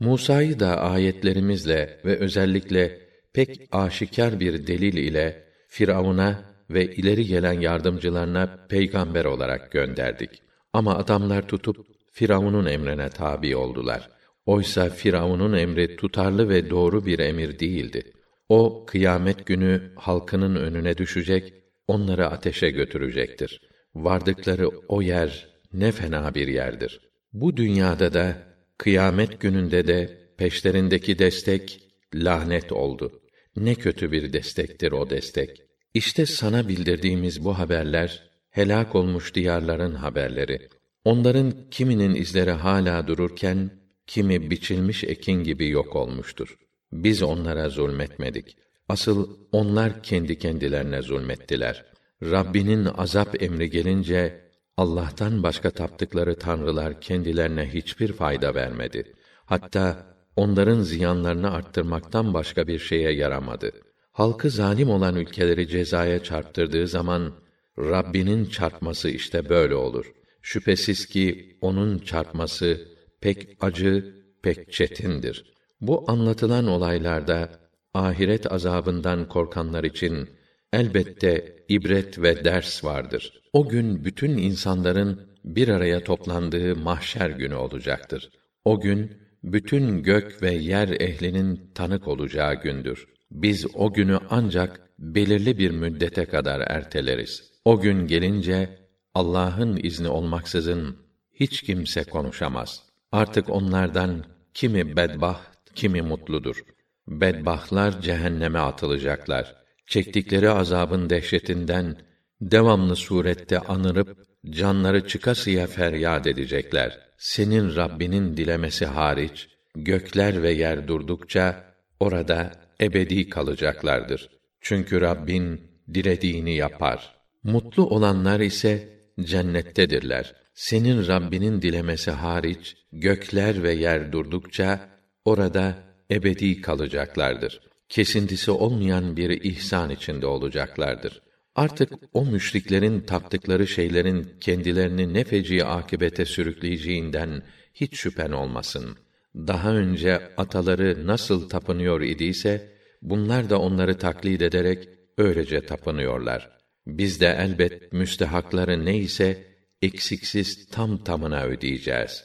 Musa'yı da ayetlerimizle ve özellikle pek aşikar bir delil ile Firavun'a ve ileri gelen yardımcılarına peygamber olarak gönderdik. Ama adamlar tutup Firavun'un emrine tabi oldular. Oysa Firavun'un emri tutarlı ve doğru bir emir değildi. O kıyamet günü halkının önüne düşecek, onları ateşe götürecektir. Vardıkları o yer ne fena bir yerdir. Bu dünyada da kıyamet gününde de peşlerindeki destek lanet oldu. Ne kötü bir destektir o destek. İşte sana bildirdiğimiz bu haberler helak olmuş diyarların haberleri. Onların kiminin izleri hala dururken kimi biçilmiş ekin gibi yok olmuştur. Biz onlara zulmetmedik. Asıl onlar kendi kendilerine zulmettiler. Rabbinin azap emri gelince Allah'tan başka taptıkları tanrılar kendilerine hiçbir fayda vermedi. Hatta onların ziyanlarını arttırmaktan başka bir şeye yaramadı. Halkı zalim olan ülkeleri cezaya çarptırdığı zaman Rabbinin çarpması işte böyle olur. Şüphesiz ki onun çarpması pek acı, pek çetindir. Bu anlatılan olaylarda ahiret azabından korkanlar için elbette ibret ve ders vardır. O gün bütün insanların bir araya toplandığı mahşer günü olacaktır. O gün bütün gök ve yer ehlinin tanık olacağı gündür. Biz o günü ancak belirli bir müddete kadar erteleriz. O gün gelince Allah'ın izni olmaksızın hiç kimse konuşamaz. Artık onlardan kimi bedbaht, kimi mutludur. Bedbahtlar cehenneme atılacaklar. Çektikleri azabın dehşetinden devamlı surette anırıp canları çıkasıya feryat edecekler. Senin Rabbinin dilemesi hariç gökler ve yer durdukça orada ebedi kalacaklardır. Çünkü Rabbin dilediğini yapar. Mutlu olanlar ise cennettedirler. Senin Rabbinin dilemesi hariç gökler ve yer durdukça orada ebedi kalacaklardır. Kesintisi olmayan bir ihsan içinde olacaklardır. Artık o müşriklerin taptıkları şeylerin kendilerini ne feci akibete sürükleyeceğinden hiç şüphen olmasın. Daha önce ataları nasıl tapınıyor idiyse, bunlar da onları taklit ederek öylece tapınıyorlar. Biz de elbet müstehakları neyse eksiksiz tam tamına ödeyeceğiz.